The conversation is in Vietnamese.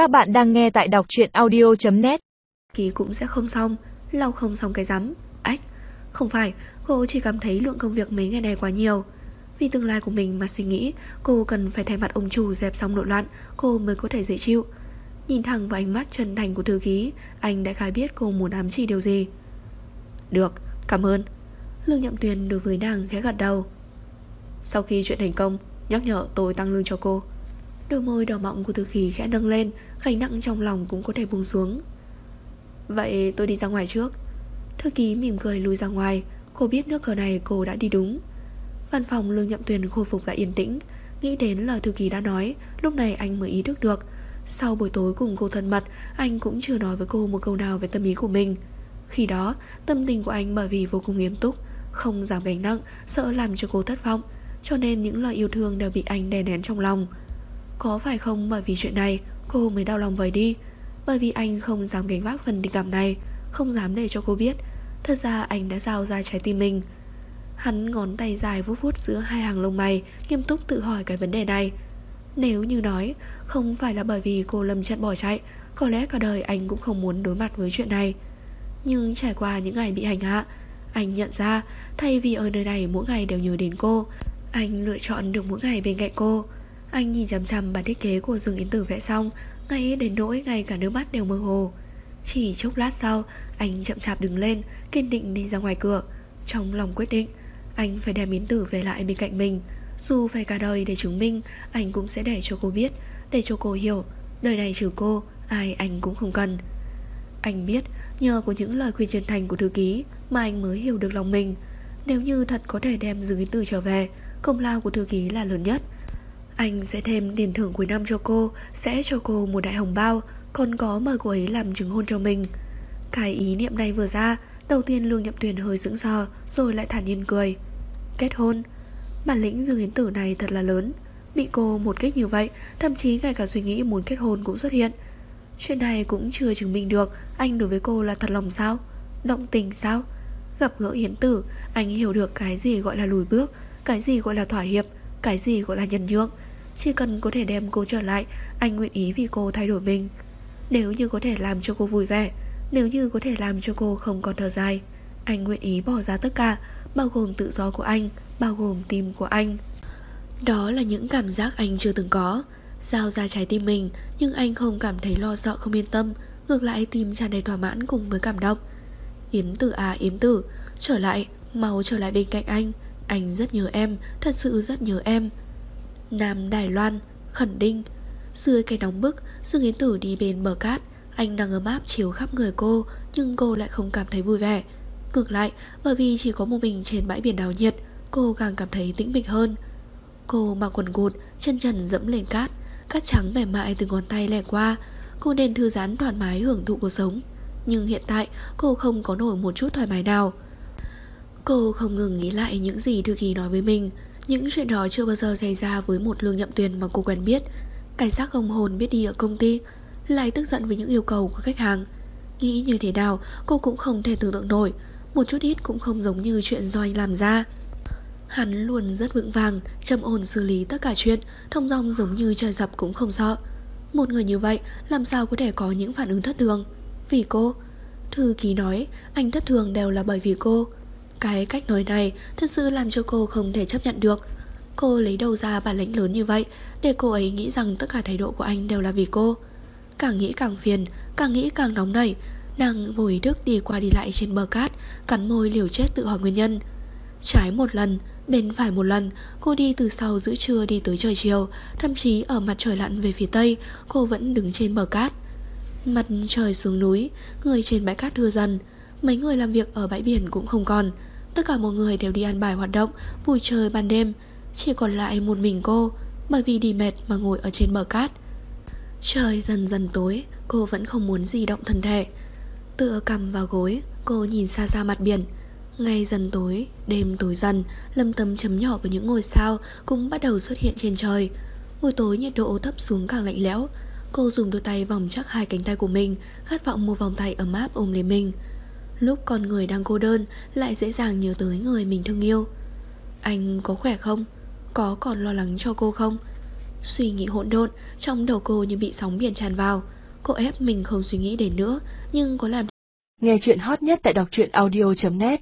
Các bạn đang nghe tại đọc truyện audio.net Ký cũng sẽ không xong Lau không xong cái rắm. Ách Không phải Cô chỉ cảm thấy lượng công việc mấy ngày này quá nhiều. Vì tương lai của mình mà suy nghĩ Cô cần phải thay mặt ông chủ dẹp xong nội loạn Cô mới có thể dễ chịu. Nhìn thẳng vào ánh mắt chân thành của thư ký Anh đã khai biết cô muốn ám chỉ điều gì. Được, cảm ơn. Lương Nhậm Tuyền đối với nàng khẽ gật đầu. Sau khi chuyện thành công Nhắc nhở tôi tăng lương cho cô. Đôi môi đỏ mọng của thư ký khẽ nâng lên, Gánh nặng trong lòng cũng có thể buông xuống. Vậy tôi đi ra ngoài trước. Thư ký mỉm cười lùi ra ngoài, Cô biết nước cờ này cô đã đi đúng. Văn phòng Lương Nhậm Tuyền khôi phục lại yên tĩnh, Nghĩ đến lời thư ký đã nói, Lúc này anh mới ý thức được. Sau buổi tối cùng cô thân mật, Anh cũng chưa nói với cô một câu nào về tâm ý của mình. Khi đó, tâm tình của anh bởi vì vô cùng nghiêm túc, Không dám gánh nặng, Sợ làm cho cô thất vọng, Cho nên những lời yêu thương đều bị anh đè nén trong lòng. Có phải không bởi vì chuyện này? Cô mới đau lòng vời đi. Bởi vì anh không dám gánh vác phần tình cảm này, Không dám để cho cô biết. Thật ra anh đã giao ra trái tim mình. Hắn ngón tay dài vuốt vuốt giữa hai hàng lông mày, Nghiêm túc tự hỏi cái vấn đề này. Nếu như nói, Không phải là bởi vì cô lâm trận bỏ chạy, Có lẽ cả đời anh cũng không muốn đối mặt với chuyện này. Nhưng trải qua những ngày bị hành hạ, Anh nhận ra Thay vì ở nơi này mỗi ngày đều nhớ đến cô, Anh lựa chọn được mỗi ngày bên cạnh cô. Anh nhìn chằm chằm bản thiết kế của rừng yến tử vẽ xong, Ngay đến nỗi ngay cả nước mắt đều mơ hồ. Chỉ chốc lát sau, Anh chậm chạp đứng lên, Kiên định đi ra ngoài cửa. Trong lòng quyết định, Anh phải đem yến tử về lại bên cạnh mình. Dù phải cả đời để chứng minh, Anh cũng sẽ để cho cô biết, Để cho cô hiểu Đời này trừ cô, Ai anh cũng không cần. Anh biết, nhờ có những lời khuyên chân thành của thư ký Mà anh mới hiểu được lòng mình. Nếu như thật có thể đem Dương Yến Tử trở về, Công lao của thư ký là lớn nhất. Anh sẽ thêm tiền thưởng cuối năm cho cô, Sẽ cho cô một đại hồng bao, Còn có mời cô ấy làm chứng hôn cho mình. Cái ý niệm này vừa ra, Đầu tiên Lương Nhậm Tuyền hơi sững sờ, Rồi lại thản nhiên cười. Kết hôn? Bản lĩnh Dương Yến Tử này thật là lớn. Bị cô một kích như vậy, Thậm chí ngay cả suy nghĩ muốn kết hôn cũng xuất hiện. Chuyện này cũng chưa chứng minh được Anh đối với cô là thật lòng sao? Động tình sao? Gặp gỡ Yến Tử, Anh hiểu được cái gì gọi là lùi bước, Cái gì gọi là thỏa hiệp, Cái gì gọi là nhân nhượng. Chỉ cần có thể đem cô trở lại Anh nguyện ý vì cô thay đổi mình. Nếu như có thể làm cho cô vui vẻ Nếu như có thể làm cho cô không còn thở dài Anh nguyện ý bỏ ra tất cả Bao gồm tự do của anh Bao gồm tim của anh. Đó là những cảm giác anh chưa từng có. Giao ra trái tim mình Nhưng anh không cảm thấy lo sợ không yên tâm. Ngược lại tim tràn đầy thỏa mãn cùng với cảm động. Yến tử à Yến tử Trở lại, mau trở lại bên cạnh anh. Anh rất nhớ em, thật sự rất nhớ em. Nam Đài Loan Khẩn Đinh. Dưới cái nóng bức Dương Yến tử đi bên bờ cát. Anh đang ấm áp chiếu khắp người cô Nhưng cô lại không cảm thấy vui vẻ. Ngược lại, bởi vì chỉ có một mình trên bãi biển đào nhiệt Cô càng cảm thấy tĩnh mịch hơn. Cô mặc quần cụt, chân trần dẫm lên cát. Cát trắng mềm mại từ ngón tay lẻ qua. Cô nên thư giãn thoải mái hưởng thụ cuộc sống. Nhưng hiện tại cô không có nổi một chút thoải mái nào. Cô không ngừng nghĩ lại những gì Thư Kỳ nói với mình. Những chuyện đó chưa bao giờ xảy ra với một lương nhậm tuyền mà cô quen biết. Cảnh sát không hồn biết đi ở công ty, Lại tức giận với những yêu cầu của khách hàng. Nghĩ như thế nào, cô cũng không thể tưởng tượng nổi. Một chút ít cũng không giống như chuyện do anh làm ra. Hắn luôn rất vững vàng, Trầm ổn xử lý tất cả chuyện, Thông dong giống như trời dập cũng không sợ. Một người như vậy, làm sao có thể có những phản ứng thất thường? Vì cô, Thư ký nói, anh thất thường đều là bởi vì cô. Cái cách nói này Thật sự làm cho cô không thể chấp nhận được. Cô lấy đầu ra bản lĩnh lớn như vậy Để cô ấy nghĩ rằng tất cả thái độ của anh đều là vì cô. Càng nghĩ càng phiền, Càng nghĩ càng nóng nảy, Nàng vô ý thức đi qua đi lại trên bờ cát, Cắn môi liều chết tự hỏi nguyên nhân. Trái một lần, Bên phải một lần, Cô đi từ sau giữa trưa đi tới trời chiều, Thậm chí ở mặt trời lặn về phía tây, Cô vẫn đứng trên bờ cát. Mặt trời xuống núi, Người trên bãi cát thưa dần, Mấy người làm việc ở bãi biển cũng không còn. Tất cả mọi người đều đi ăn bài hoạt động Vui chơi ban đêm. Chỉ còn lại một mình cô Bởi vì đi mệt mà ngồi ở trên bờ cát. Trời dần dần tối Cô vẫn không muốn di động thân thể. Tựa cầm vào gối Cô nhìn xa xa mặt biển. Ngày dần tối, đêm tối dần Lâm tấm chấm nhỏ của những ngôi sao Cũng bắt đầu xuất hiện trên trời. Buổi tối nhiệt độ thấp xuống càng lạnh lẽo. Cô dùng đôi tay vòng chắc hai cánh tay của mình Khát vọng một vòng tay ấm áp ôm lấy mình. Lúc con người đang cô đơn, Lại dễ dàng nhớ tới người mình thương yêu Anh có khỏe không? Có còn lo lắng cho cô không? Suy nghĩ hỗn độn, Trong đầu cô như bị sóng biển tràn vào Cô ép mình không suy nghĩ đến nữa, Nhưng có làm Nghe chuyện hot nhất tại đọc truyện audio.net